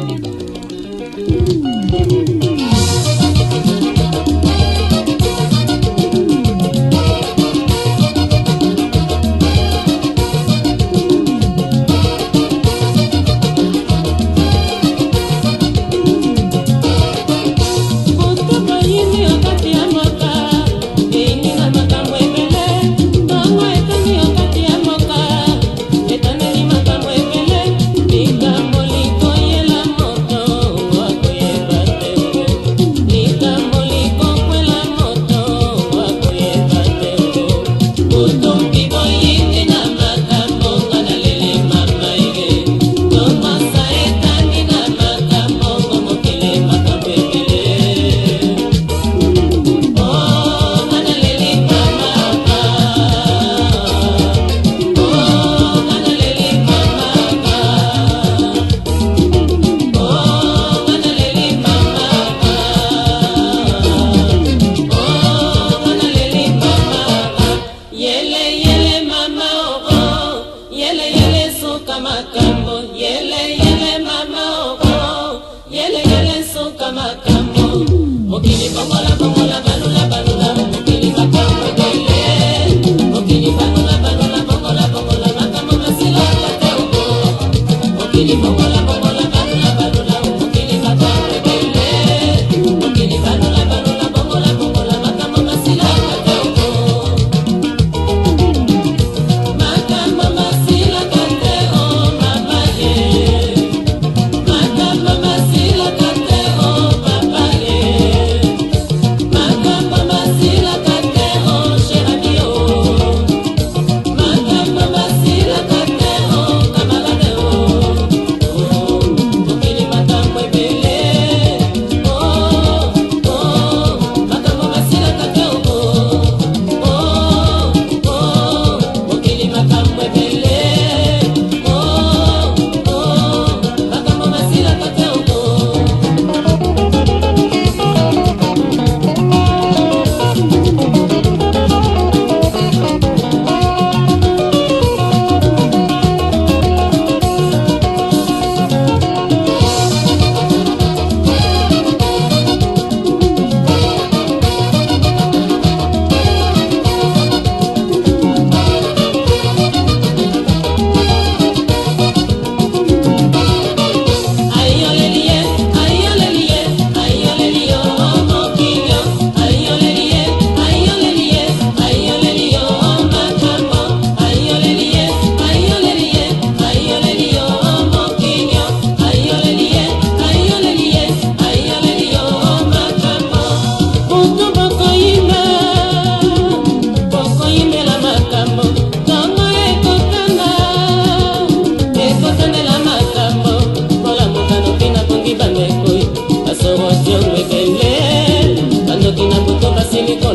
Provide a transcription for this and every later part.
Thank you.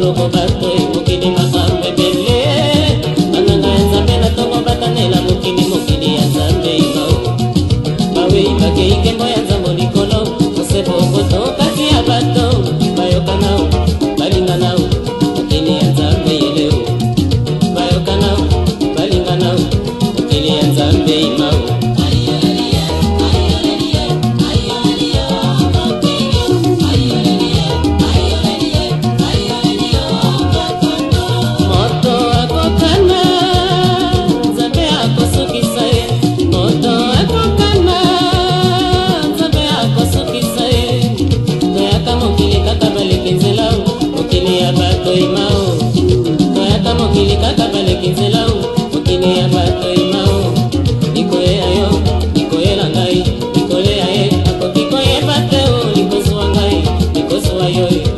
solo momento Gracias.